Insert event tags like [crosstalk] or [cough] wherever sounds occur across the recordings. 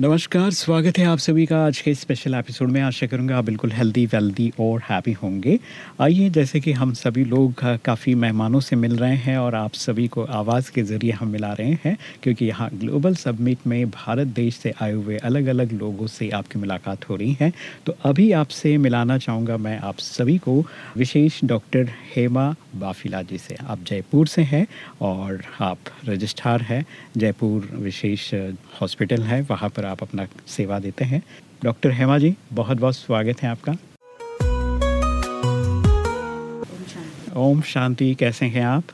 नमस्कार, स्वागत है आप सभी का आज के स्पेशल एपिसोड में। आशा करूँगा आप बिल्कुल हेल्दी वेल्दी और हैप्पी होंगे। आइए, जैसे कि हम सभी लोग काफ़ी मेहमानों से मिल रहे हैं और आप सभी को आवाज़ के ज़रिए हम मिला रहे हैं, क्योंकि यहाँ ग्लोबल सबमिट में भारत देश से आए हुए अलग अलग लोगों से आपकी मुलाकात हो रही है। तो अभी आपसे मिलाना चाहूँगा मैं आप सभी को, विशेष डॉक्टर हेमा बाफिला जी से। आप जयपुर से हैं और आप रजिस्ट्रार हैं। जयपुर विशेष हॉस्पिटल है, वहाँ पर आप अपना सेवा देते हैं। डॉक्टर हेमा जी बहुत बहुत स्वागत है आपका। ओम शांति। कैसे हैं आप?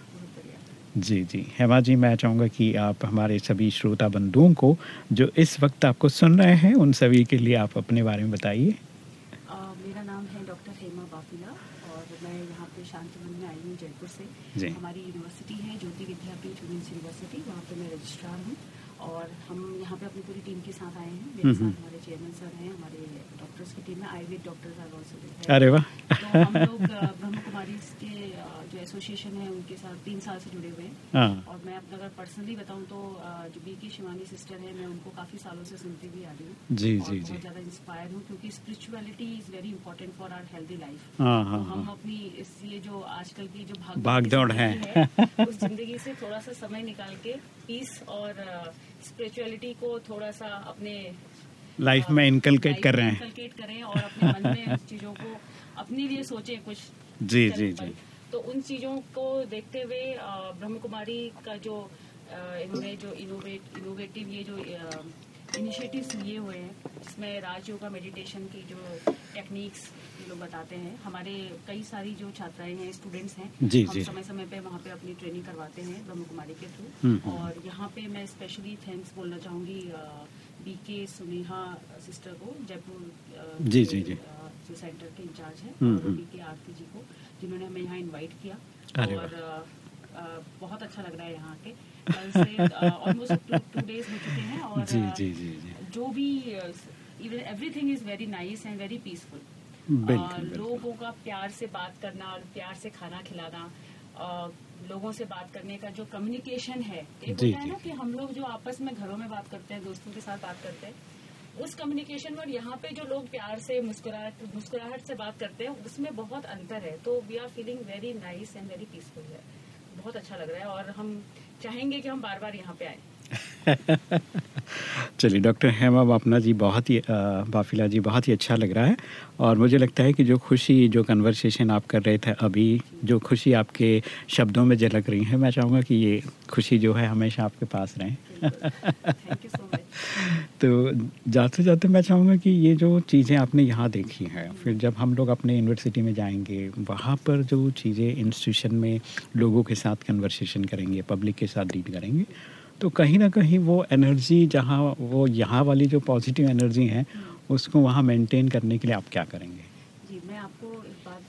जी जी। हेमा जी मैं चाहूँगा कि आप हमारे सभी श्रोता बंधुओं को जो इस वक्त आपको सुन रहे हैं उन सभी के लिए आप अपने बारे में बताइए। मेरा नाम है डॉक्टर हेमा बाफिला और मैं यहाँ पे शांतिवन में आई हूँ जयपुर से। हमारी यूनिवर्सिटी है ज्योति विद्यापीठ वुमेंस यूनिवर्सिटी वहाँ पे मैं रजिस्ट्रार हूँ। और हम यहाँ पे अपनी पूरी टीम के साथ आए हैं। मेरे हम्म, साथ हमारे चेयरमैन सर हैं हमारे डॉक्टर्स की टीम में आयुर्वेद डॉक्टर्स आर ऑल्सो अरे वाह। तो हम लोग ब्रह्म कुमारी के जो एसोसिएशन है उनके साथ तीन साल से जुड़े हुए हैं। हाँ। और मैं अपना अगर पर्सनली बताऊँ तो जो बी की शिवानी सिस्टर है मैं उनको काफ़ी सालों से सुनती भी आ रही हूँ। जी जी बहुत जी। ज़्यादा इंस्पायर हूँ क्योंकि spirituality is very important for our healthy life हम अपनी इस ये जो आजकल की जो भाग भागदौड़ है। उस ज़िंदगी से थोड़ा सा समय निकाल के पीस और स्पिरिचुअलिटी को थोड़ा सा अपने लाइफ में इनकलकेट कर रहे हैं। इनकलकेट करें और अपने मन में [laughs] चीज़ों को अपने लिए सोचे कुछ जी जी जी। तो उन चीज़ों को देखते हुए ब्रह्म कुमारी का जो इन्होंने जो इनोवेट इनोवेटिव ये जो इनिशिएटिव्स लिए हुए हैं जिसमें राजयोगा मेडिटेशन की जो टेक्निक्स ये लोग बताते हैं हमारे कई सारी जो छात्राएँ हैं स्टूडेंट्स हैं जी, हम जी। समय समय पे वहाँ पे अपनी ट्रेनिंग करवाते हैं ब्रह्म कुमारी के हम्म, थ्रू हम्म। और यहाँ पे मैं स्पेशली थैंक्स बोलना चाहूँगी बी के सुनेहा सिस्टर को जयपुर जी, जो, जी, जी। सेंटर के इंचार्ज है हम्म, हम्म। बी के आरती जी को जिन्होंने हमें यहाँ इन्वाइट किया और बहुत अच्छा लग रहा है यहाँ के ऑलमोस्ट टू डेज़ हो चुके हैं और जी जी जी जी। जो भी even everything is very nice and very peaceful लोगों का प्यार से बात करना और प्यार से खाना खिलाना अ, लोगों से बात करने का जो कम्युनिकेशन है एक होता है ना कि हम लोग जो आपस में घरों में बात करते हैं दोस्तों के साथ बात करते हैं उस कम्युनिकेशन में और यहाँ पे जो लोग प्यार से मुस्कुराहट मुस्कुराहट से बात करते हैं उसमें बहुत अंतर है। तो we are feeling very nice and very peaceful है। बहुत अच्छा लग रहा है और हम चाहेंगे कि हम बार बार यहाँ पे आए। [laughs] चलिए डॉक्टर हेमा बापना जी बहुत ही बाफिला जी बहुत ही अच्छा लग रहा है और मुझे लगता है कि जो खुशी जो कन्वर्सेशन आप कर रहे थे अभी जो खुशी आपके शब्दों में झलक रही है मैं चाहूँगा कि ये खुशी जो है हमेशा आपके पास रहे। [laughs] तो जाते जाते मैं चाहूँगा कि ये जो चीज़ें आपने यहाँ देखी हैं फिर जब हम लोग अपने यूनिवर्सिटी में जाएँगे वहाँ पर जो चीज़ें इंस्टीट्यूशन में लोगों के साथ कन्वर्सेशन करेंगे पब्लिक के साथ डील करेंगे तो कहीं ना कहीं वो एनर्जी जहाँ वो यहाँ वाली जो पॉजिटिव एनर्जी है उसको वहाँ मेंटेन करने के लिए आप क्या करेंगे? जी मैं आपको एक बात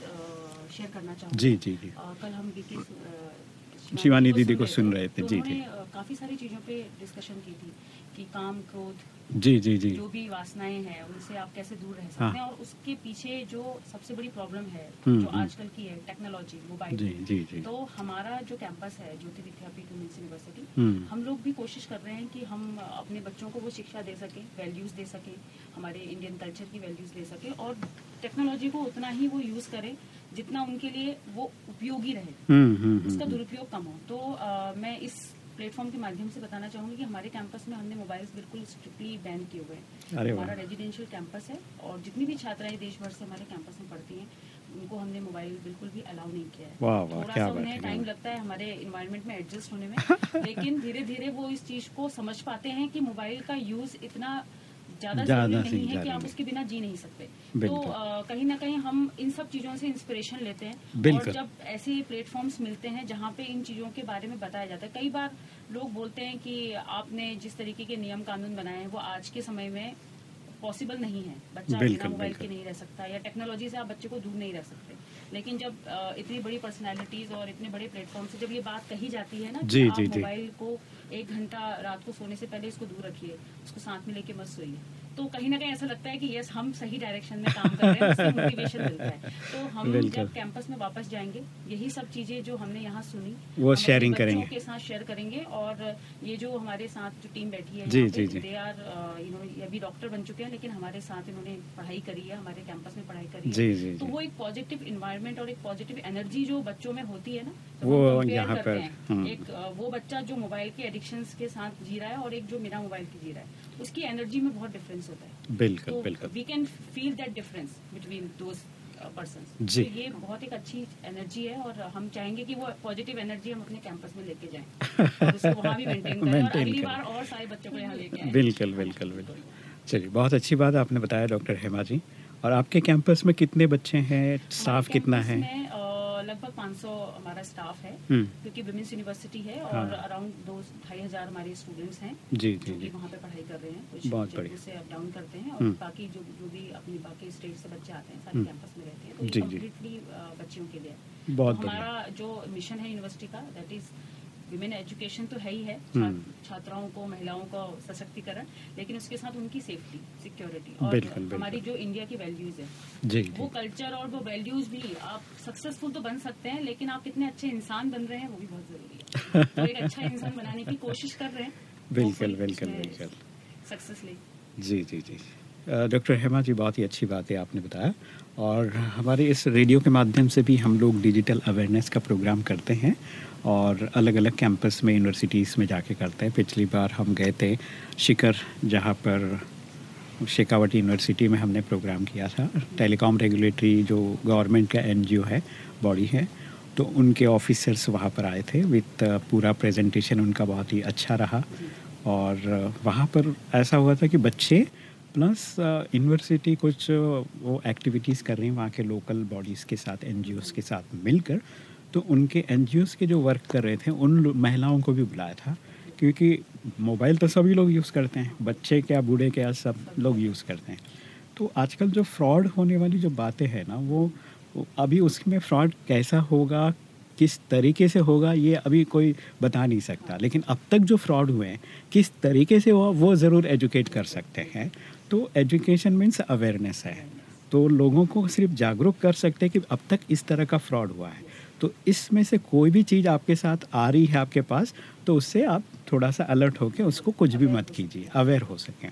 शेयर करना चाहूँगी। जी जी जी। आ, कल हम बीके शिवानी दीदी को सुन रहे थे, जी, तो जी। काफ़ी सारी चीज़ों पे डिस्कशन की थी कि काम क्रोध जी जी जी जो भी वासनाएँ हैं उनसे आप कैसे दूर रह हाँ। सकते हैं और उसके पीछे जो सबसे बड़ी प्रॉब्लम है हम्म, जो हम्म। आजकल की है टेक्नोलॉजी मोबाइल जी जी जी तो हमारा जो कैंपस है ज्योति विद्यापीठ वुमेन्स यूनिवर्सिटी हम्म। हम लोग भी कोशिश कर रहे हैं कि हम अपने बच्चों को वो शिक्षा दे सकें वैल्यूज़ दे सकें हमारे इंडियन कल्चर की वैल्यूज़ दे सकें और टेक्नोलॉजी को उतना ही वो यूज़ करें जितना उनके लिए वो उपयोगी रहे उसका दुरुपयोग कम हो तो अ, मैं इस प्लेटफॉर्म के माध्यम से बताना चाहूँगी कि हमारे कैंपस में हमने मोबाइल्स बिल्कुल स्ट्रिक्टली बैन किए हुए हैं। हमारा रेजिडेंशियल कैंपस है और जितनी भी छात्राएँ देश भर से हमारे कैंपस में पढ़ती हैं उनको हमने मोबाइल बिल्कुल भी अलाउ नहीं किया है। वाह वाह थोड़ा सा उन्हें टाइम लगता है हमारे इन्वायरमेंट में एडजस्ट होने में [laughs] लेकिन धीरे धीरे वो इस चीज़ को समझ पाते हैं कि मोबाइल का यूज़ इतना ज़्यादा ज़रूरी नहीं है कि आप उसके बिना जी नहीं सकते। तो कहीं ना कहीं हम इन सब चीज़ों से इंस्पिरेशन लेते हैं। और जब ऐसे प्लेटफॉर्म्स मिलते हैं जहाँ पे इन चीज़ों के बारे में बताया जाता है कई बार लोग बोलते हैं कि आपने जिस तरीके के नियम कानून बनाए हैं वो आज के समय में पॉसिबल नहीं है। बच्चा बिना मोबाइल के नहीं रह सकता या टेक्नोलॉजी से आप बच्चे को दूर नहीं रह सकते। लेकिन जब इतनी बड़ी पर्सनैलिटीज और इतने बड़े प्लेटफॉर्म से जब ये बात कही जाती है ना जी, जी। मोबाइल को एक घंटा रात को सोने से पहले इसको दूर रखिए, उसको साथ में लेके मत सोइए। तो कहीं ना कहीं ऐसा लगता है कि यस हम सही डायरेक्शन में काम कर रहे हैं उससे मोटिवेशन मिलता है तो हम जब कैंपस में वापस जाएँगे यही सब चीज़ें जो हमने यहाँ सुनी वो शेयरिंग करेंगे। के साथ शेयर करेंगे और ये जो हमारे साथ जो टीम बैठी है जी, जी, जी। are, uh, you अभी डॉक्टर बन चुके हैं लेकिन हमारे साथ इन्होंने पढ़ाई करी है हमारे कैंपस में पढ़ाई करी है जी, जी, तो वो एक पॉजिटिव इन्वायरमेंट और एक पॉजिटिव एनर्जी जो बच्चों में होती है ना वो यहाँ पर। हम्म। एक वो बच्चा जो मोबाइल के एडिक्शन के साथ जी रहा है और एक जो बिना मोबाइल के जी रहा है उसकी एनर्जी में बहुत डिफरेंस होता है। बिल्कुल तो बिल्कुल। We can feel that difference between those person जी। ये बहुत एक अच्छी एनर्जी है और हम चाहेंगे कि वो पॉजिटिव एनर्जी हम अपने कैंपस में लेके जाएँ। वहाँ भी मेंटेन करें। और [laughs] अगली बार और सारे बच्चों को यहाँ लेके आएँ। बिल्कुल बिल्कुल बिल्कुल। चलिए बहुत अच्छी बात आपने बताया डॉक्टर हेमा जी। और आपके कैंपस में कितने बच्चे हैं? स्टाफ कितना है? लगभग 500 हमारा स्टाफ है हम्म। क्योंकि वुमेन्स यूनिवर्सिटी है और हाँ। अराउंड दो ढाई हज़ार हमारे स्टूडेंट्स हैं जी जो वहाँ पे पढ़ाई कर रहे हैं कुछ से अप डाउन करते हैं और हम्म। बाकी जो जो भी अपने बाकी स्टेट से बच्चे आते हैं सारे हम्म। कैंपस में रहते हैं तो। कम्प्लीटली बच्चियों के लिए बहुत तो हमारा जो मिशन है यूनिवर्सिटी का दैट इज़ विमेन एजुकेशन तो है ही है हम्म। छात्राओं को महिलाओं को सशक्तिकरण लेकिन उसके साथ उनकी सेफ्टी सिक्योरिटी और बिल्कुल, बिल्कुल। हमारी जो इंडिया की वैल्यूज़ है। जी वो कल्चर और वो वैल्यूज़ भी आप सक्सेसफुल तो बन सकते हैं लेकिन आप कितने अच्छे इंसान बन रहे हैं वो भी बहुत ज़रूरी है। [laughs] तो एक अच्छा इंसान बनाने की कोशिश कर रहे हैं बिल्कुल बिल्कुल बिल्कुल। सक्सेस ले जी जी। जी डॉक्टर हेमा जी बहुत ही अच्छी बात है आपने बताया। और हमारे इस रेडियो के माध्यम से भी हम लोग डिजिटल अवेयरनेस का प्रोग्राम करते हैं। और अलग अलग कैंपस में यूनिवर्सिटीज़ में जाके करते हैं। पिछली बार हम गए थे शिकर जहाँ पर शेखावटी यूनिवर्सिटी में हमने प्रोग्राम किया था। टेलीकॉम रेगुलेटरी जो गवर्नमेंट का एनजीओ है बॉडी है तो उनके ऑफिसर्स वहाँ पर आए थे विथ पूरा प्रेजेंटेशन उनका बहुत ही अच्छा रहा। और uh, वहाँ पर ऐसा हुआ था कि बच्चे प्लस यूनिवर्सिटी कुछ uh, वो एक्टिविटीज़ कर रही हैं वहाँ के लोकल बॉडीज़ के साथ एन के साथ मिलकर। तो उनके एन के जो वर्क कर रहे थे, उन महिलाओं को भी बुलाया था, क्योंकि मोबाइल तो सभी लोग यूज़ करते हैं, बच्चे क्या, बूढ़े क्या, सब लोग यूज़ करते हैं। तो आजकल जो फ्रॉड होने वाली जो बातें हैं ना, वो अभी उसमें फ्रॉड कैसा होगा, किस तरीके से होगा, ये अभी कोई बता नहीं सकता। लेकिन अब तक जो फ्रॉड हुए हैं, किस तरीके से हुआ वो ज़रूर एजुकेट कर सकते हैं। तो एजुकेशन मीन्स अवेयरनेस है। तो लोगों को सिर्फ़ जागरूक कर सकते हैं कि अब तक इस तरह का फ्रॉड हुआ है। तो इसमें से कोई भी चीज़ आपके साथ आ रही है आपके पास तो उससे आप थोड़ा सा अलर्ट होकर उसको कुछ भी मत कीजिए अवेयर हो सकें।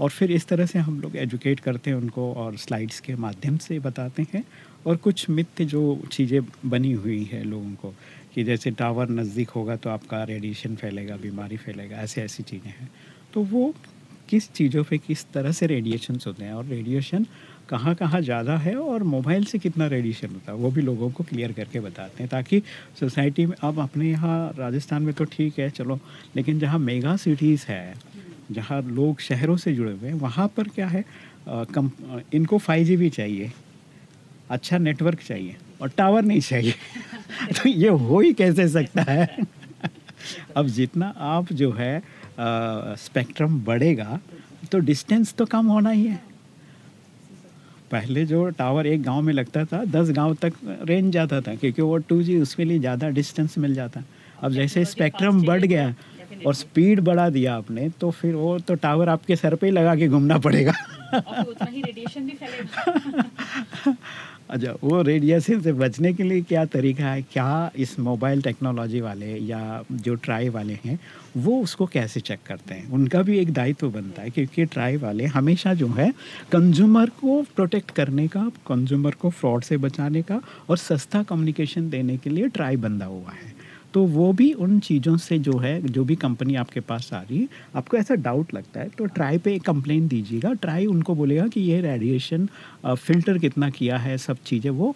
और फिर इस तरह से हम लोग एजुकेट करते हैं उनको और स्लाइड्स के माध्यम से बताते हैं और कुछ मिथ्य जो चीज़ें बनी हुई है लोगों को, कि जैसे टावर नज़दीक होगा तो आपका रेडिएशन फैलेगा, बीमारी फैलेगा ऐसे ऐसी चीज़ें हैं। तो वो किस चीज़ों पे किस तरह से रेडिएशंस होते हैं? और रेडिएशन कहाँ कहाँ ज़्यादा है और मोबाइल से कितना रेडिएशन होता है वो भी लोगों को क्लियर करके बताते हैं ताकि सोसाइटी में अब अपने यहाँ राजस्थान में तो ठीक है चलो लेकिन जहाँ मेगा सिटीज़ है जहाँ लोग शहरों से जुड़े हुए हैं वहाँ पर क्या है अ, कम अ, इनको फाइव भी चाहिए अच्छा नेटवर्क चाहिए और टावर नहीं चाहिए [laughs] तो ये हो ही कैसे सकता है? [laughs] अब जितना आप जो है स्पेक्ट्रम बढ़ेगा तो डिस्टेंस तो कम होना ही है। पहले जो टावर एक गाँव में लगता था दस गाँव तक रेंज जाता था क्योंकि वो टू जी उसके लिए ज़्यादा डिस्टेंस मिल जाता। अब जैसे स्पेक्ट्रम बढ़ गया और स्पीड बढ़ा दिया आपने तो फिर वो तो टावर आपके सर पे ही लगा के घूमना पड़ेगा। [laughs] अच्छा वो रेडिएशन से बचने के लिए क्या तरीका है? क्या इस मोबाइल टेक्नोलॉजी वाले या जो ट्राई वाले हैं, वो उसको कैसे चेक करते हैं? उनका भी एक दायित्व बनता है, क्योंकि ट्राई वाले हमेशा जो है कंज्यूमर को प्रोटेक्ट करने का कंज्यूमर को फ्रॉड से बचाने का और सस्ता कम्युनिकेशन देने के लिए ट्राई बंधा हुआ है। तो वो भी उन चीज़ों से जो है, जो भी कंपनी आपके पास आ रही है, आपको ऐसा डाउट लगता है तो ट्राई पे कंप्लेन दीजिएगा। ट्राई उनको बोलेगा कि ये रेडिएशन फ़िल्टर कितना किया है, सब चीज़ें वो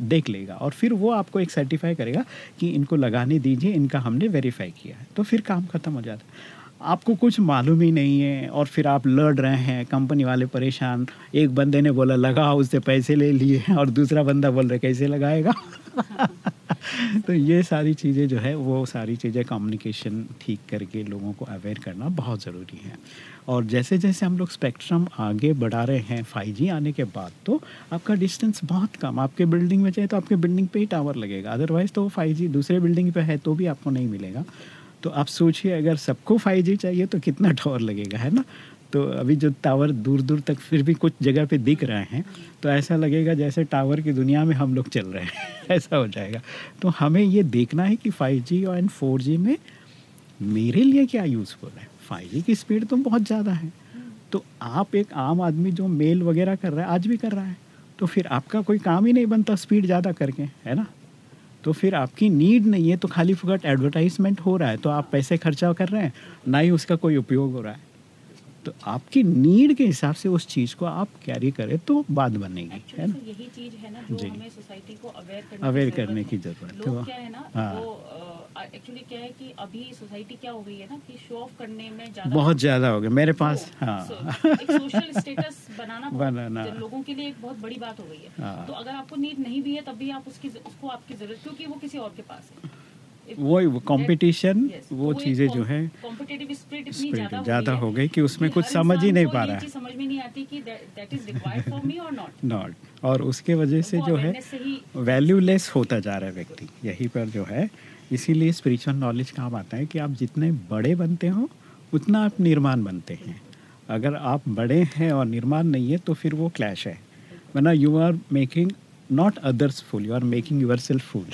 देख लेगा। और फिर वो आपको एक सर्टिफाई करेगा कि इनको लगाने दीजिए, इनका हमने वेरीफाई किया है। तो फिर काम ख़त्म हो जाता है। आपको कुछ मालूम ही नहीं है और फिर आप लड़ रहे हैं कंपनी वाले परेशान। एक बंदे ने बोला, लगाओ, उससे पैसे ले लिए और दूसरा बंदा बोल रहा कैसे लगाएगा? [laughs] [laughs] तो ये सारी चीज़ें जो है, वो सारी चीज़ें कम्युनिकेशन ठीक करके लोगों को अवेयर करना बहुत ज़रूरी है। और जैसे जैसे हम लोग स्पेक्ट्रम आगे बढ़ा रहे हैं 5G आने के बाद तो आपका डिस्टेंस बहुत कम, आपके बिल्डिंग में चाहे तो आपके बिल्डिंग पे ही टावर लगेगा। अदरवाइज़ तो 5G दूसरे बिल्डिंग पे है तो भी आपको नहीं मिलेगा। तो आप सोचिए, अगर सबको 5G चाहिए तो कितना टावर लगेगा, है ना? तो अभी जो टावर दूर दूर तक फिर भी कुछ जगह पे दिख रहे हैं तो ऐसा लगेगा जैसे टावर की दुनिया में हम लोग चल रहे हैं। [laughs] ऐसा हो जाएगा। तो हमें ये देखना है कि 5G और एंड फोर में मेरे लिए क्या यूज़फुल है? फाइव की स्पीड तो बहुत ज़्यादा है। तो आप एक आम आदमी जो मेल वगैरह कर रहा है, आज भी कर रहा है तो फिर आपका कोई काम ही नहीं बनता स्पीड ज़्यादा करके, है ना? तो फिर आपकी नीड नहीं है तो खाली फुकट एडवर्टाइजमेंट हो रहा है तो आप पैसे खर्चा कर रहे हैं, ना ही उसका कोई उपयोग हो रहा है। तो आपकी नीड के हिसाब से उस चीज़ को आप कैरी करें तो बात बनेगी है ना? यही चीज़ है ना जो हमें सोसाइटी को अवेयर करने अवेयर करने की ज़रूरत है क्या है ना हाँ। एक्चुअली क्या है कि अभी सोसाइटी क्या हो गई है ना कि शो ऑफ़ करने में ज़्यादा बहुत ज़्यादा हो गया मेरे पास तो, हाँ सोशल स्टेटस [laughs] बनाना बनाना। लोगों के लिए एक बहुत बड़ी बात हो गई है। हाँ। तो अगर आपको नीड नहीं भी है तब भी आप उसकी उसको आपकी ज़रूरत क्योंकि वो किसी और के पास है। वो कंपटीशन वो चीज़ें जो है ज़्यादा हो गई कि उसमें कुछ समझ ही नहीं पा रहा है समझ में नहीं आती कि नॉट और उसके वजह से जो है वैल्यूलेस होता जा रहा है व्यक्ति। यही पर जो है इसीलिए स्पिरिचुअल नॉलेज काम आता है कि आप जितने बड़े बनते हो उतना आप निर्माण बनते हैं। अगर आप बड़े हैं और निर्माण नहीं है तो फिर वो क्लैश है। वरना you are making not others fool you are making yourself fool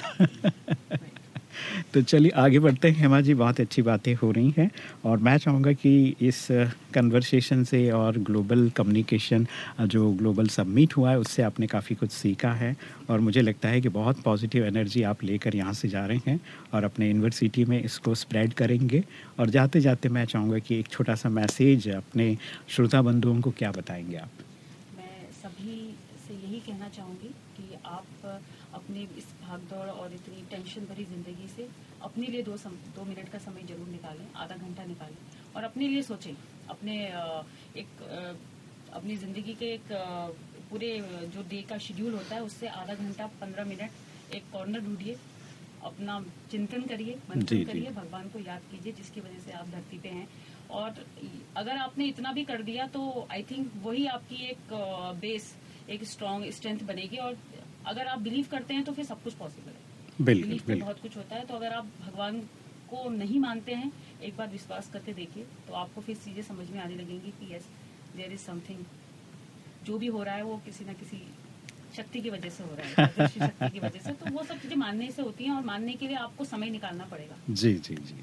तो चलिए आगे बढ़ते हैं। हेमा जी, बहुत अच्छी बातें हो रही हैं और मैं चाहूँगा कि इस कन्वर्सेशन से और ग्लोबल कम्युनिकेशन जो ग्लोबल सबमिट हुआ है, उससे आपने काफ़ी कुछ सीखा है और मुझे लगता है कि बहुत पॉजिटिव एनर्जी आप लेकर यहाँ से जा रहे हैं और अपने यूनिवर्सिटी में इसको स्प्रेड करेंगे। और जाते जाते मैं चाहूँगा कि एक छोटा सा मैसेज अपने श्रोता बंधुओं को क्या बताएँगे आप मैं सभी से यही कहना चाहूँगी कि आप अपने इस भागदौड़ और इतनी टेंशन भरी ज़िंदगी से अपने लिए दो सम, दो मिनट का समय ज़रूर निकालें आधा घंटा निकालें और अपने लिए सोचें। अपने एक अपनी ज़िंदगी के एक पूरे जो डे का शेड्यूल होता है उससे आधा घंटा पंद्रह मिनट एक कॉर्नर ढूंढिए अपना चिंतन करिए मंथन करिए भगवान को याद कीजिए जिसकी वजह से आप धरती पे हैं। और अगर आपने इतना भी कर दिया तो आई थिंक वही आपकी एक बेस एक स्ट्रॉन्ग स्ट्रेंथ बनेगी और अगर आप बिलीव करते हैं तो फिर सब कुछ पॉसिबल है। बिलीव में बहुत कुछ होता है तो अगर आप भगवान को नहीं मानते हैं एक बार विश्वास करके देखिए तो आपको फिर चीज़ें समझ में आने लगेंगी कि यस देर इज़ समथिंग जो भी हो रहा है वो किसी ना किसी शक्ति की वजह से हो रहा है शक्ति की वजह से। तो वो सब चीज़ें मानने से होती हैं और मानने के लिए आपको समय निकालना पड़ेगा। जी जी जी।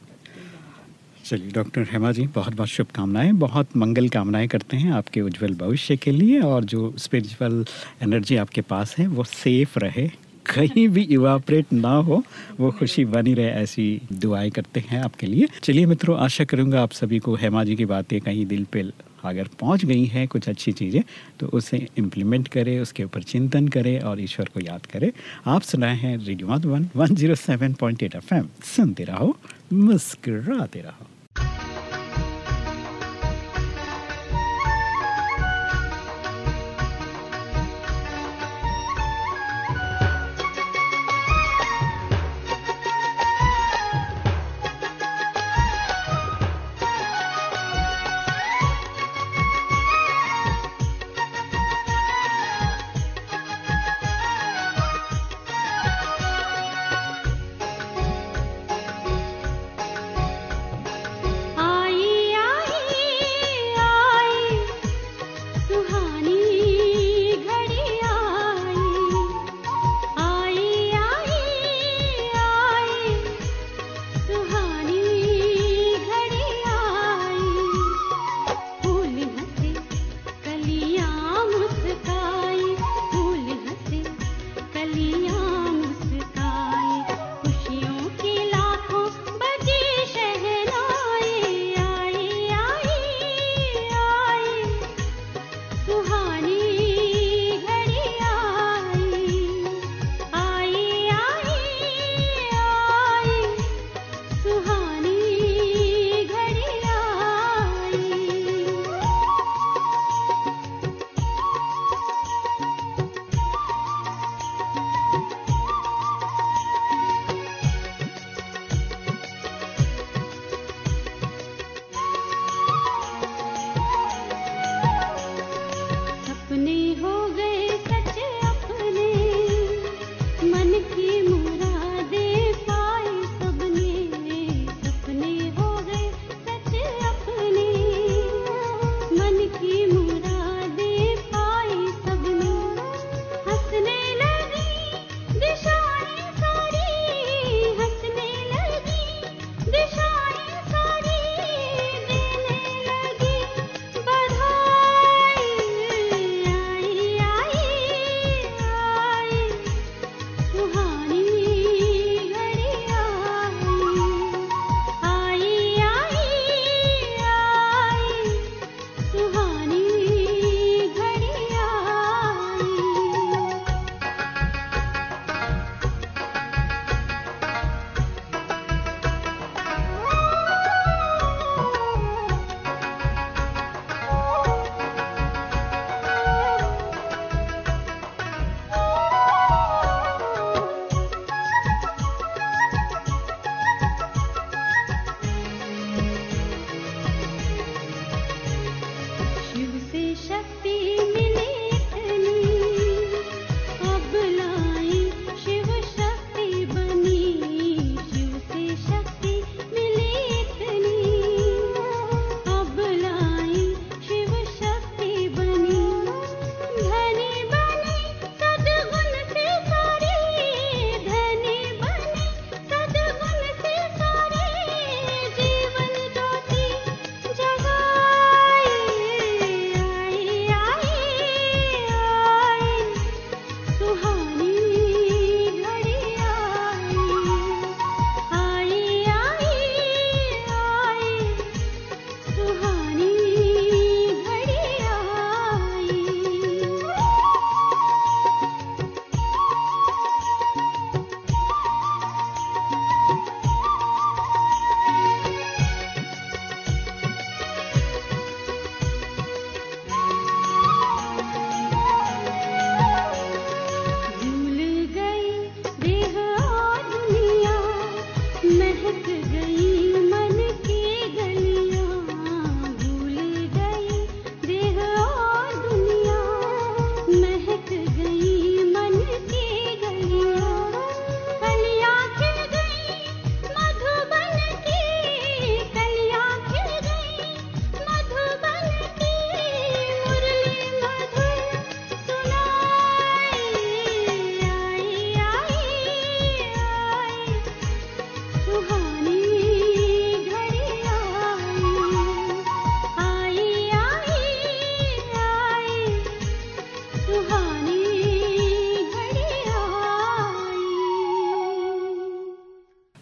चलिए, डॉक्टर हेमा जी, बहुत बहुत शुभकामनाएँ, बहुत मंगल कामनाएँ करते हैं आपके उज्जवल भविष्य के लिए और जो स्पिरिचुअल एनर्जी आपके पास है, वो सेफ़ रहे, कहीं भी इवापरेट ना हो, वो खुशी बनी रहे, ऐसी दुआएँ करते हैं आपके लिए। चलिए मित्रों, आशा करूँगा आप सभी को हेमा जी की बातें कहीं दिल पे अगर पहुँच गई हैं, कुछ अच्छी चीज़ें तो उसे इम्प्लीमेंट करें, उसके ऊपर चिंतन करें और ईश्वर को याद करें। आप सुनाए हैं radio one one zero seven point eight F M सुनते रहो, मुस्कराते रहो।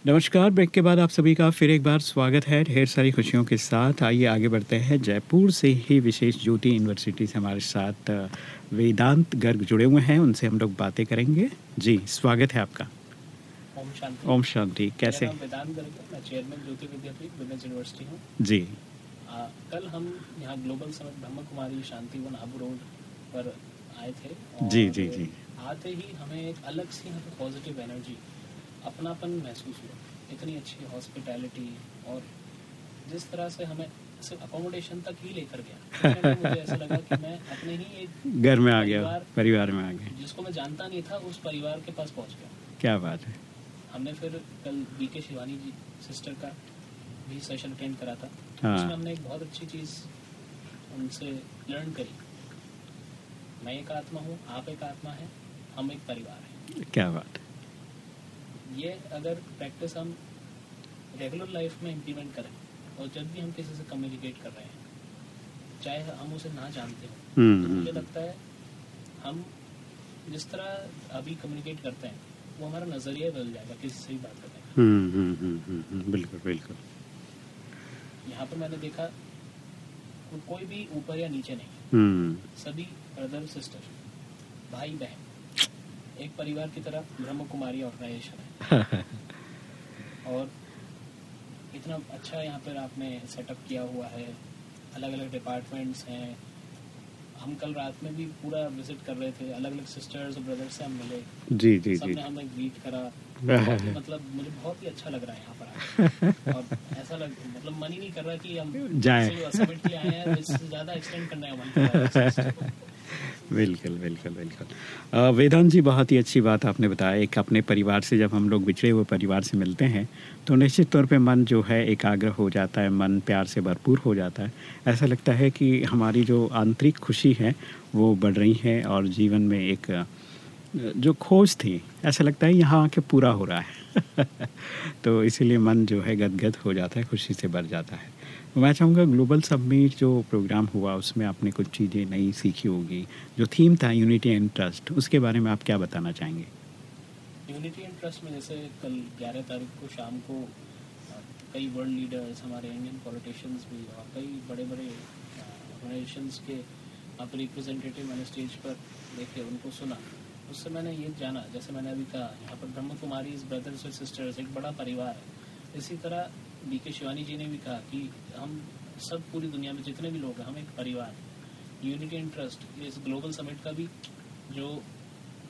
नमस्कार ब्रेक के बाद आप सभी का फिर एक बार स्वागत है ढेर सारी खुशियों के साथ। आइए आगे बढ़ते हैं। जयपुर से ही विशेष ज्योति यूनिवर्सिटी से हमारे साथ वेदांत गर्ग जुड़े हुए हैं। उनसे हम लोग बातें करेंगे। जी स्वागत है आपका। ओम शांति। ओम शांति। कैसे? Vedant Garg chairman Jyoti Vidyapeeth Women's University हूँ। जी। आ, कल हम यहाँ ग्लोबल समिट ब्रह्म कुमारी शांतिवन आबू रोड पर आए थे जी, जी, जी। आते ही हमें एक अलग सी यहाँ पे पॉजिटिव एनर्जी अपनापन महसूस हुआ। इतनी अच्छी हॉस्पिटैलिटी और जिस तरह से हमें सिर्फ़ अकोमोडेशन तक ही लेकर गया भी मुझे ऐसा लगा कि मैं अपने ही एक घर में आ गया परिवार- में आ गए जिसको मैं जानता नहीं था उस परिवार के पास पहुँच गया। क्या बात है। हमने फिर कल बी के शिवानी जी सिस्टर का भी सेशन अटेंड करा था। हाँ। उसमें हमने एक बहुत अच्छी चीज़ उनसे लर्न करी। मैं एक आत्मा हूँ आप एक आत्मा है हम एक परिवार है। क्या बात है। ये अगर प्रैक्टिस हम रेगुलर लाइफ में इम्प्लीमेंट करें और जब भी हम किसी से कम्युनिकेट कर रहे हैं चाहे हम उसे ना जानते हो हम्म, तो मुझे हम्म, लगता है हम जिस तरह अभी कम्युनिकेट करते हैं वो हमारा नज़रिया बदल जाएगा किसी से भी बात करने का। हम्म, हम्म, हम्म, हम्म, हम्म, बिल्कुल बिल्कुल। यहाँ पर मैंने देखा कोई भी ऊपर या नीचे नहीं हम्म, सभी ब्रदर सिस्टर भाई बहन एक परिवार की तरह ब्रह्म कुमारी ऑर्गेनाइजेशन है। [laughs] और इतना अच्छा यहाँ पर आपने सेटअप किया हुआ है। अलग अलग डिपार्टमेंट्स हैं। हम कल रात में भी पूरा विज़िट कर रहे थे। अलग अलग सिस्टर्स और ब्रदर्स से हम मिले। जी जी सबने जी। हमें ग्रीट करा। [laughs] मतलब मुझे बहुत ही अच्छा लग रहा है यहाँ पर और ऐसा लग मतलब मन ही नहीं कर रहा कि हम जाएँ। समिट के लिए आए हैं। इससे ज़्यादा एक्सटेंड करने मन बिल्कुल बिल्कुल बिल्कुल। वेदांत जी, बहुत ही अच्छी बात आपने बताया एक अपने परिवार से जब हम लोग बिछड़े हुए परिवार से मिलते हैं तो निश्चित तौर पे मन जो है एकाग्र हो जाता है, मन प्यार से भरपूर हो जाता है। ऐसा लगता है कि हमारी जो आंतरिक खुशी है, वो बढ़ रही है और जीवन में एक जो खोज थी, ऐसा लगता है यहाँ आके पूरा हो रहा है। [laughs] तो इसीलिए मन जो है गदगद हो जाता है, खुशी से भर जाता है। मैं चाहूँगा ग्लोबल सबमिट जो प्रोग्राम हुआ, उसमें आपने कुछ चीज़ें नई सीखी होगी, जो थीम था यूनिटी एंड ट्रस्ट उसके बारे में आप क्या बताना चाहेंगे? यूनिटी एंड ट्रस्ट में जैसे कल 11 तारीख को शाम को कई वर्ल्ड लीडर्स हमारे इंडियन पॉलिटिशियंस भी और कई बड़े बड़े ऑर्गेनाइजेशंस के आप रिप्रेजेंटेटिव मैंने स्टेज पर देखे, उनको सुना। उससे मैंने ये जाना, जैसे मैंने अभी कहा, यहाँ पर ब्रह्म कुमारी ब्रदर्स और सिस्टर्स एक बड़ा परिवार है। इसी तरह बी के शिवानी जी ने भी कहा कि हम सब पूरी दुनिया में जितने भी लोग हैं, हम एक परिवार यूनिटी एंड ट्रस्ट इस ग्लोबल समिट का भी जो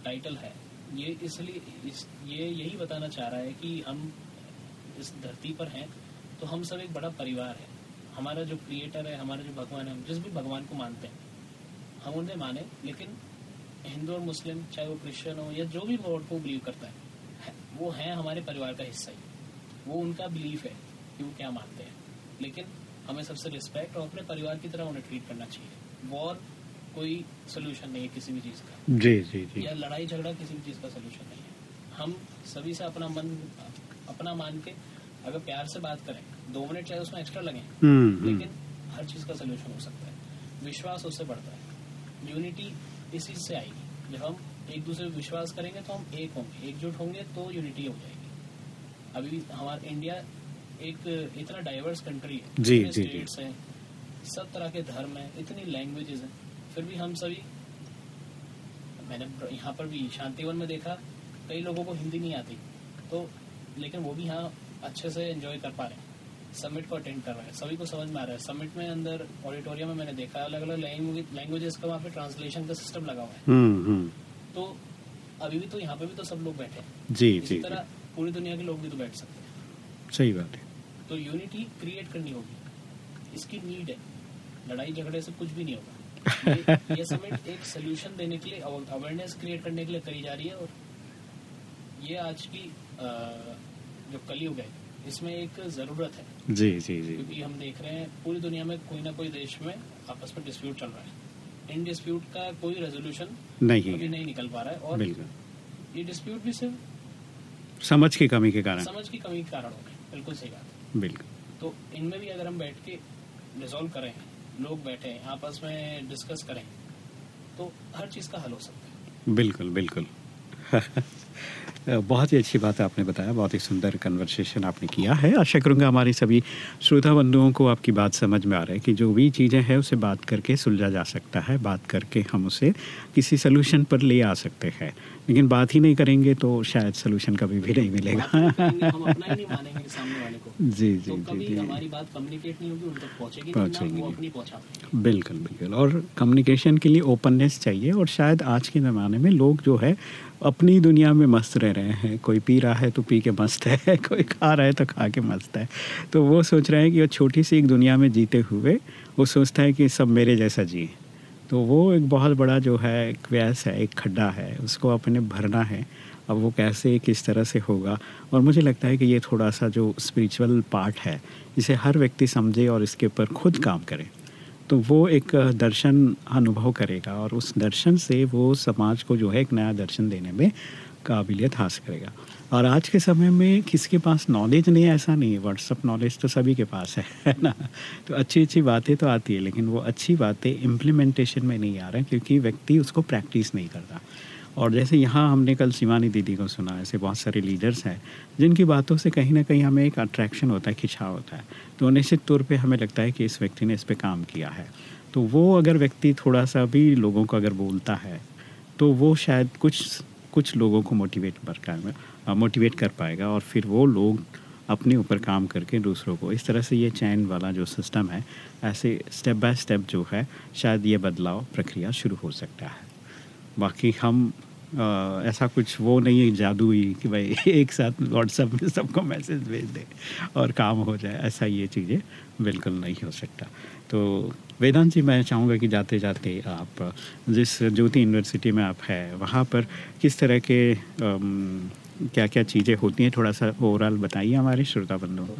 टाइटल है, ये इसलिए इस, ये यही बताना चाह रहा है कि हम इस धरती पर हैं तो हम सब एक बड़ा परिवार है। हमारा जो क्रिएटर है, हमारा जो भगवान है, हम जिस भी भगवान को मानते हैं, हम उन्हें माने, लेकिन हिंदू और मुस्लिम, चाहे वो क्रिश्चियन हो या जो भी गॉड को बिलीव करता है- वो है हमारे परिवार का हिस्सा ही। वो उनका बिलीफ है। कि वो क्या मानते हैं। लेकिन हमें सबसे रिस्पेक्ट और अपने परिवार की तरह उन्हें ट्रीट करना चाहिए। वॉर कोई सोल्यूशन नहीं है किसी भी चीज़ का। जी जी जी। या लड़ाई झगड़ा किसी भी चीज़ का सोल्यूशन नहीं है। हम सभी से अपना मन अपना मान के अगर प्यार से बात करें दो मिनट चाहे उसमें एक्स्ट्रा लगे हम्म, हम्म, लेकिन हर चीज़ का सोल्यूशन हो सकता है। विश्वास उससे बढ़ता है। यूनिटी इस चीज़ से आएगी। जब हम एक दूसरे पर विश्वास करेंगे तो हम एक होंगे। एकजुट होंगे तो यूनिटी हो जाएगी। अभी हमारा इंडिया एक इतना डाइवर्स कंट्री है जी, जी, जी। स्टेट्स हैं सब तरह के धर्म हैं इतनी लैंग्वेजेस हैं फिर भी हम सभी मैंने यहाँ पर भी शांतिवन में देखा कई लोगों को हिंदी नहीं आती तो लेकिन वो भी यहाँ अच्छे से एंजॉय कर पा रहे हैं समिट को अटेंड कर रहे हैं सभी को समझ में आ रहा है समिट में अंदर ऑडिटोरियम में मैंने देखा अलग अलग लैंग्वेजेस का वहाँ पे ट्रांसलेशन का सिस्टम लगा हुआ है। हम्म, हम्म, तो अभी भी तो यहाँ पे भी तो सब लोग बैठे हैं जी जी। तरह पूरी दुनिया के लोग भी तो बैठ सकते हैं। सही बात है। तो यूनिटी क्रिएट करनी होगी। इसकी नीड है। लड़ाई झगड़े से कुछ भी नहीं होगा। ये, ये समिट एक सोल्यूशन देने के लिए अवेयरनेस क्रिएट करने के लिए करी जा रही है और ये आज की अ, जो कलयुग है इसमें एक ज़रूरत है। जी जी जी। क्योंकि हम देख रहे हैं पूरी दुनिया में कोई ना कोई देश में आपस में डिस्प्यूट चल रहा है। इन डिस्प्यूट का कोई रेजोल्यूशन नहीं अभी नहीं निकल पा रहा है और ये डिस्प्यूट भी सिर्फ़ समझ की कमी के कारण। समझ की कमी के कारण हो गए बिल्कुल सही बात बिल्कुल। तो इनमें भी अगर हम बैठ के रिजॉल्व करें लोग बैठे आपस में डिस्कस करें तो हर चीज़ का हल हो सकता है। बिल्कुल बिल्कुल। [laughs] बहुत ही अच्छी बात आपने बताया बहुत ही सुंदर कन्वर्सेशन आपने किया है। आशा करूँगा हमारे सभी श्रोता बंधुओं को आपकी बात समझ में आ रहा है कि जो भी चीज़ें हैं उसे बात करके सुलझा जा सकता है बात करके हम उसे किसी सलूशन पर ले आ सकते हैं। लेकिन बात ही नहीं करेंगे तो शायद सोल्यूशन कभी भी नहीं मिलेगा। हम अपना ही नहीं मानेंगे सामने वाले को। [laughs] जी जी तो जी कभी जी। हमारी बात कम्युनिकेट नहीं होगी उन तक पहुंचेगी बिल्कुल बिल्कुल। और कम्युनिकेशन के लिए ओपननेस चाहिए और शायद आज के ज़माने में लोग जो है अपनी दुनिया में मस्त रह रहे हैं। कोई पी रहा है तो पी के मस्त है, [laughs] कोई खा रहा है तो खा के मस्त है। तो वो सोच रहे हैं कि वो छोटी सी एक दुनिया में जीते हुए, वो सोचता है कि सब मेरे जैसा जिए। तो वो एक बहुत बड़ा जो है, एक व्यास है, एक खड्डा है, उसको अपने भरना है। अब वो कैसे, किस तरह से होगा? और मुझे लगता है कि ये थोड़ा सा जो स्पिरिचुअल पार्ट है, इसे हर व्यक्ति समझे और इसके ऊपर खुद काम करे। तो वो एक दर्शन अनुभव करेगा और उस दर्शन से वो समाज को जो है एक नया दर्शन देने में काबिलियत हासिल करेगा। और आज के समय में किसके पास नॉलेज नहीं ऐसा नहीं है। व्हाट्सअप नॉलेज तो सभी के पास है है ना? तो अच्छी अच्छी बातें तो आती है, लेकिन वो अच्छी बातें इम्प्लीमेंटेशन में नहीं आ रहा क्योंकि व्यक्ति उसको प्रैक्टिस नहीं करता। और जैसे यहाँ हमने कल शिवानी दीदी को सुना, ऐसे बहुत सारे लीडर्स हैं, जिनकी बातों से कहीं ना कहीं हमें एक अट्रैक्शन होता है, खिंचाव होता है। तो निश्चित तौर पे हमें लगता है कि इस व्यक्ति ने इस पर काम किया है। तो वो अगर व्यक्ति थोड़ा सा भी लोगों को अगर बोलता है तो वो शायद कुछ कुछ लोगों को मोटिवेट कर मोटिवेट कर पाएगा और फिर वो लोग अपने ऊपर काम करके दूसरों को, इस तरह से ये चैन वाला जो सिस्टम है, ऐसे स्टेप बाय स्टेप जो है, शायद ये बदलाव प्रक्रिया शुरू हो सकता है। बाकी हम अ, ऐसा कुछ वो नहीं है जादू ही कि भाई [laughs] एक साथ व्हाट्सएप में सबको मैसेज भेज दे और काम हो जाए। ऐसा ये चीज़ें बिल्कुल नहीं हो सकता। तो वेदांत जी मैं चाहूँगा कि जाते जाते आप जिस ज्योति यूनिवर्सिटी में आप है वहाँ पर किस तरह के क्या क्या चीज़ें होती हैं? थोड़ा सा ओवरऑल बताइए हमारे श्रोता बंधुओं को।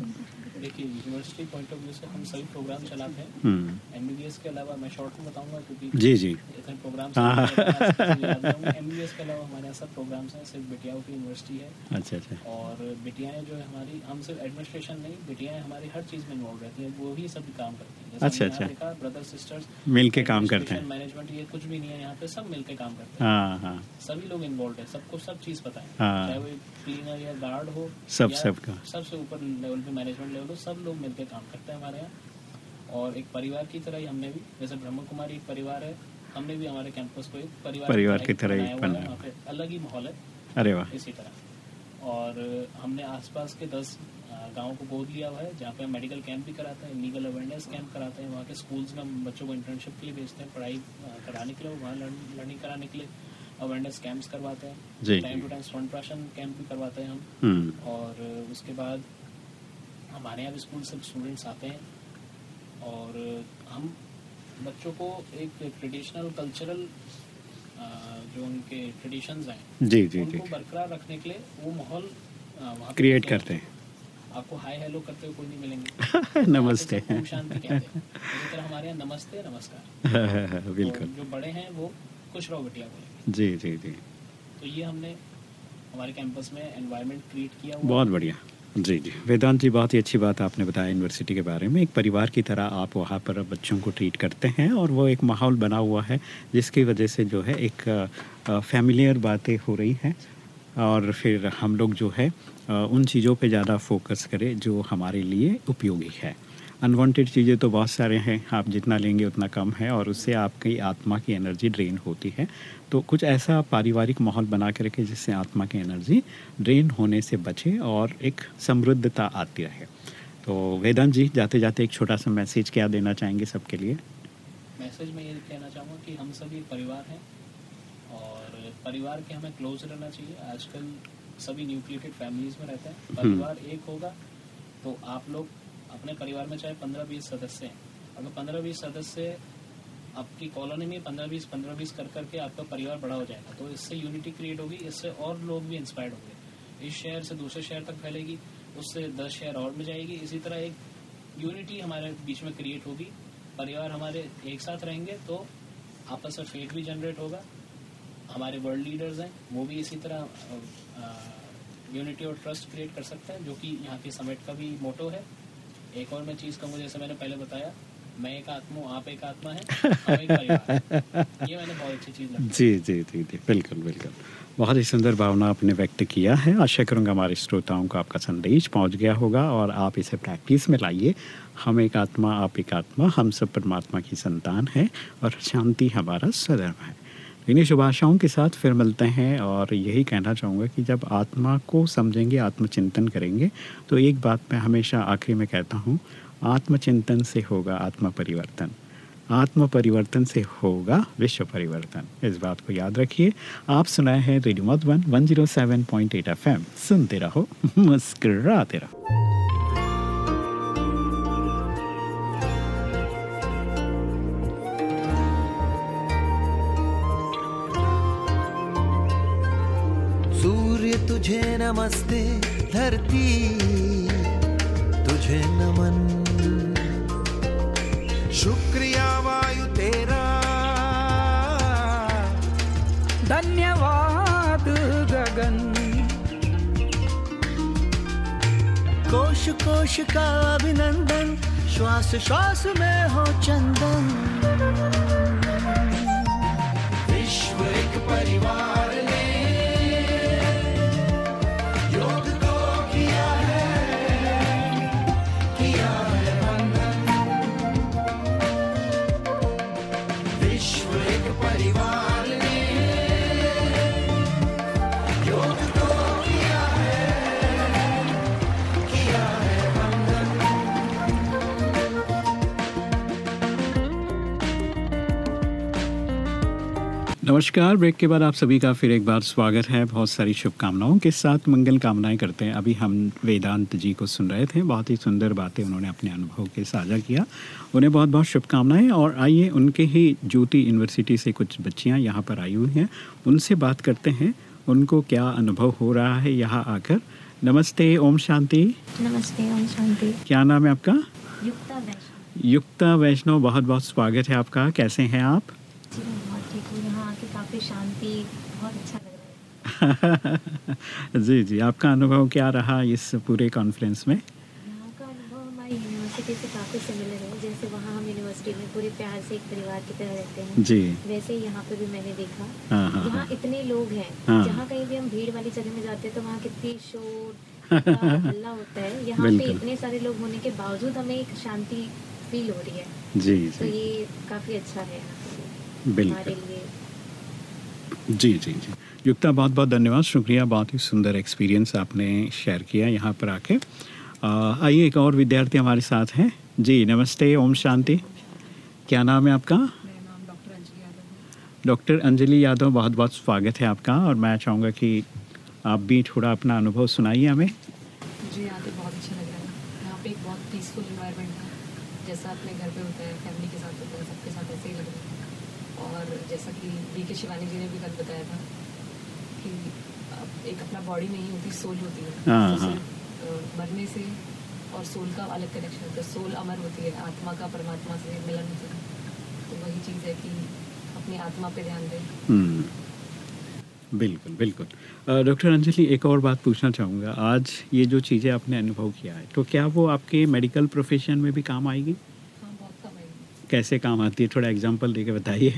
देखिए यूनिवर्सिटी पॉइंट ऑफ़ व्यू से हम सभी प्रोग्राम चलाते हैं। हम्म, एमबीबीएस के अलावा मैं शॉर्ट में बताऊँगा क्योंकि जी जी। इतने प्रोग्राम हाँ। एमबीबीएस के अलावा हमारे यहाँ सब प्रोग्राम्स हैं सिर्फ़ बेटियाओं की यूनिवर्सिटी है। अच्छा अच्छा। और बेटियाएँ जो है हमारी हम सिर्फ़ एडमिनिस्ट्रेशन नहीं बेटियाएँ हमारी हर चीज़ में इन्वॉल्व रहती हैं वो ही सब काम करती हैं। अच्छा, अच्छा। ब्रदर सिस्टर्स मिल के काम करते हैं। मैनेजमेंट ये कुछ भी नहीं है यहाँ पे सब मिल के काम करते हैं। हाँ हाँ। सभी लोग इन्वॉल्व है सबको सब चीज़ पता है। हाँ। चाहे वो क्लीनर या गार्ड हो सब सबका। सबसे ऊपर लेवल पे मैनेजमेंट लेवल हो सब लोग मिलकर काम करते हैं हमारे यहाँ। और एक परिवार की तरह ही हमने भी जैसे ब्रह्म कुमारी एक परिवार है हमने भी हमारे कैंपस को एक परिवार परिवार की तरह ही बनाया पे अलग ही माहौल है अरे वाह। इसी तरह। और हमने आसपास के दस गाँव को गोद लिया हुआ है जहाँ पे हम मेडिकल कैंप भी कराते हैं लीगल अवेयरनेस कैंप कराते हैं वहाँ के स्कूल्स में हम बच्चों को इंटर्नशिप के लिए भेजते हैं पढ़ाई कराने के लिए वहाँ लर्निंग कराने के लिए अवेयरनेस कैंप्स करवाते हैं। टाइम टू टाइम स्वर्ण प्राशन कैंप भी करवाते हैं हम। हम्म। और उसके बाद हमारे यहाँ भी स्कूल से स्टूडेंट्स आते हैं और हम बच्चों को एक ट्रेडिशनल कल्चरल जो उनके ट्रेडिशंस हैं जी जी उनको बरकरार रखने के लिए वो माहौल वहाँ क्रिएट करते हैं। आपको हाय हेलो करते हुए कोई नहीं मिलेंगे। [laughs] नमस्ते। ओम शांति कहते हैं? हमारे यहाँ नमस्ते नमस्कार। [laughs] बिल्कुल। तो जो बड़े हैं वो खुश रहो बेटिया बोलेंगे। जी जी जी। तो ये हमने हमारे कैंपस में एनवायरनमेंट क्रिएट किया बहुत बढ़िया। जी जी। वेदांत जी, बहुत ही अच्छी बात आपने बताया यूनिवर्सिटी के बारे में। एक परिवार की तरह आप वहाँ पर बच्चों को ट्रीट करते हैं और वो एक माहौल बना हुआ है, जिसकी वजह से जो है एक फैमिलियर बातें हो रही हैं और फिर हम लोग जो है उन चीज़ों पे ज़्यादा फोकस करें जो हमारे लिए उपयोगी है। अनवांटेड चीज़ें तो बहुत सारे हैं आप जितना लेंगे उतना कम है और उससे आपकी आत्मा की एनर्जी ड्रेन होती है। तो कुछ ऐसा पारिवारिक माहौल बना के रखें जिससे आत्मा की एनर्जी ड्रेन होने से बचे और एक समृद्धता आती रहे। तो वेदांत जी जाते जाते एक छोटा सा मैसेज क्या देना चाहेंगे सबके लिए? मैसेज में ये कहना चाहूँगा कि हम सभी परिवार हैं और परिवार के हमें क्लोज रहना चाहिए। आजकल सभी न्यूक्लिएटेड फैमिलीज़ में रहते हैं। परिवार एक होगा तो आप लोग अपने परिवार में चाहे पंद्रह बीस सदस्य हैं। अगर पंद्रह बीस सदस्य आपकी कॉलोनी में पंद्रह बीस पंद्रह बीस कर करके आपका परिवार बड़ा हो जाएगा। तो इससे यूनिटी क्रिएट होगी, इससे और लोग भी इंस्पायर्ड होंगे। इस शहर से दूसरे शहर तक फैलेगी, उससे दस शहर और में जाएगी। इसी तरह एक यूनिटी हमारे बीच में क्रिएट होगी। परिवार हमारे एक साथ रहेंगे तो आपस में फेट भी जनरेट होगा। हमारे वर्ल्ड लीडर्स हैं, वो भी इसी तरह यूनिटी और ट्रस्ट क्रिएट कर सकते हैं, जो कि यहाँ के समिट का भी मोटो है। एक और मैं चीज़ कहूँगा जैसे मैंने पहले बताया मैं एक आत्मा हूँ आप एक आत्मा है [laughs] एक ये मैंने बहुत अच्छी चीज़ जी जी जी जी बिल्कुल बिल्कुल। बहुत ही सुंदर भावना आपने व्यक्त किया है। आशा करूँगा हमारे श्रोताओं को आपका संदेश पहुँच गया होगा और आप इसे प्रैक्टिस में लाइए। हम एक आत्मा आप एक आत्मा हम सब परमात्मा की संतान है और शांति हमारा सदैव है। इन्हीं शुभ आशाओं के साथ फिर मिलते हैं और यही कहना चाहूँगा कि जब आत्मा को समझेंगे, आत्मचिंतन करेंगे तो एक बात मैं हमेशा आखिरी में कहता हूँ, आत्मचिंतन से होगा आत्मा परिवर्तन आत्म परिवर्तन से होगा विश्व परिवर्तन इस बात को याद रखिए। आप सुनाए हैं रेडियो मधुबन 107.8 एफएम सुनते रहो, मुस्कुराते रहो। नमस्ते धरती तुझे नमन। शुक्रिया वायु तेरा। धन्यवाद गगन। कोश कोश का अभिनंदन श्वास श्वास में हो चंदन। विश्व एक परिवार। नमस्कार। ब्रेक के बाद आप सभी का फिर एक बार स्वागत है। बहुत सारी शुभकामनाओं के साथ मंगल कामनाएँ करते हैं। अभी हम वेदांत जी को सुन रहे थे। बहुत ही सुंदर बातें उन्होंने अपने अनुभव के साझा किया। उन्हें बहुत बहुत शुभकामनाएँ। और आइए उनके ही ज्योति यूनिवर्सिटी से कुछ बच्चियाँ यहाँ पर आई हुई हैं। उनसे बात करते हैं। उनको क्या अनुभव हो रहा है यहाँ आकर? नमस्ते ओम शांति। नमस्ते ओम शांति। क्या नाम है आपका? युक्ता वैष्णव। युक्ता वैष्णव बहुत बहुत स्वागत है आपका। कैसे हैं आप? जी काफ़ी शांति बहुत अच्छा लग रहा है। [laughs] जी जी। आपका अनुभव क्या रहा इस पूरे कॉन्फ्रेंस में? यहाँ का अनुभव हमारी यूनिवर्सिटी से काफ़ी सिमिलर है। जैसे वहाँ हम यूनिवर्सिटी में पूरे प्यार से एक परिवार की तरह रहते हैं। जी। वैसे यहाँ पे भी मैंने देखा। हाँ हाँ यहाँ हाँ। इतने लोग हैं। जहाँ कहीं भी हम भीड़ वाली जगह में जाते हैं तो वहाँ कितनी शोर [laughs] हल्ला होता है। यहाँ पे इतने सारे लोग होने के बावजूद हमें एक शांति फील हो रही है। जी तो ये काफ़ी अच्छा है हमारे बिल्कुल। लिए। जी जी जी। युक्ता बहुत बहुत धन्यवाद। शुक्रिया बहुत ही सुंदर एक्सपीरियंस आपने शेयर किया यहाँ पर आके। आइए एक और विद्यार्थी हमारे साथ हैं। जी नमस्ते ओम शांति। क्या नाम है आपका? डॉक्टर अंजलि यादव बहुत बहुत स्वागत है आपका। और मैं चाहूँगा कि आप भी थोड़ा अपना अनुभव सुनाइए हमें। जी पे बहुत अच्छा लग रहा है यहाँ पे एक बहुत पीसफुल इन्वायरमेंट है जैसा अपने घर पे होता है फैमिली के साथ होता है सबके साथ ऐसे ही लग रहा है और बी के शिवानी जी ने भी कल बताया था कि एक अपना बॉडी नहीं होती सोल होती है। हाँ, तो हाँ। मरने से और सोल का अलग कनेक्शन होता है। सोल अमर होती है आत्मा का परमात्मा से मिलन होता है। तो वही चीज़ है कि अपनी आत्मा पे ध्यान दें। हम्म, बिल्कुल बिल्कुल। डॉक्टर अंजलि एक और बात पूछना चाहूँगा। आज ये जो चीज़ें आपने अनुभव किया है तो क्या वो आपके मेडिकल प्रोफेशन में भी काम आएगी? कैसे काम आती है थोड़ा एग्जांपल देके बताइए।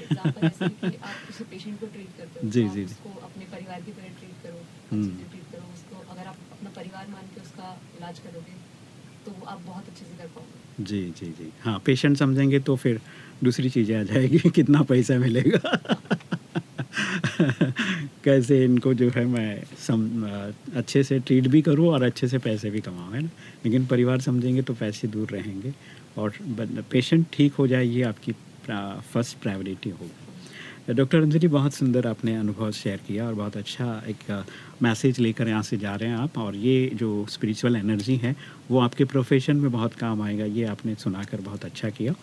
जी, जी, जी। अपने परिवार की तरह ट्रीट करो हम्म। से ट्रीट करो उसको अगर आप अपना परिवार मान के उसका इलाज करोगे तो आप बहुत अच्छे से कर पाओगे। जी जी जी। हाँ पेशेंट समझेंगे तो फिर दूसरी चीज़ें आ जाएगी [laughs] कितना पैसा मिलेगा। [laughs] कैसे इनको जो है मैं सम अच्छे से ट्रीट भी करूँ और अच्छे से पैसे भी कमाऊँ है ना? लेकिन परिवार समझेंगे तो पैसे दूर रहेंगे। और पेशेंट ठीक हो जाए, ये आपकी फ़र्स्ट प्रायोरिटी होगी। डॉक्टर अंजलि बहुत सुंदर आपने अनुभव शेयर किया और बहुत अच्छा एक मैसेज लेकर यहाँ से जा रहे हैं आप और ये जो स्पिरिचुअल एनर्जी है, वो आपके प्रोफेशन में बहुत काम आएगा, ये आपने सुनाकर बहुत अच्छा किया।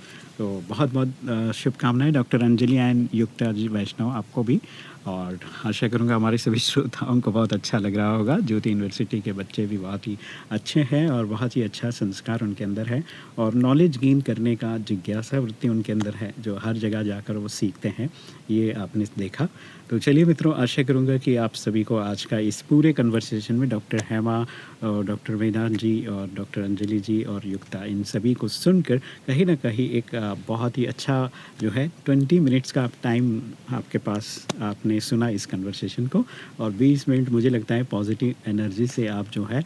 तो बहुत बहुत शुभकामनाएँ, डॉक्टर अंजलि एंड युक्ता जी वैष्णव आपको भी। और आशा करूँगा हमारे सभी श्रोताओं को बहुत अच्छा लग रहा होगा। ज्योति यूनिवर्सिटी के बच्चे भी बहुत ही अच्छे हैं और बहुत ही अच्छा संस्कार उनके अंदर है। और नॉलेज गेन करने का जिज्ञासा वृत्ति उनके अंदर है, जो हर जगह जाकर वो सीखते हैं। ये आपने देखा। तो चलिए मित्रों, आशा करूँगा कि आप सभी को आज का इस पूरे कन्वर्सेशन में डॉक्टर हेमा और डॉक्टर वेदांत जी और डॉक्टर अंजलि जी और युक्ता, इन सभी को सुनकर कहीं ना कहीं एक बहुत ही अच्छा जो है ट्वेंटी मिनट्स का आप टाइम आपके पास आपने सुना इस कन्वर्सेशन को और बीस मिनट मुझे लगता है पॉजिटिव एनर्जी से आप जो है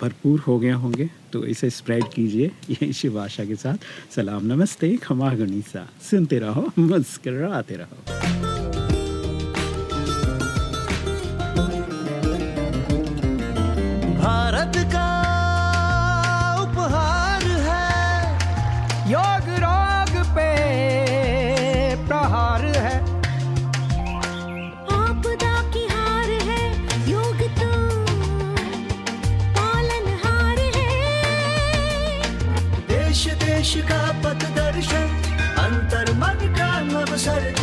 भरपूर हो गए होंगे। तो इसे स्प्रेड कीजिए ये शिव आशा के साथ। सलाम, नमस्ते, खमा गणिसा सुनते रहो, मुस्कराते रहो। şarkı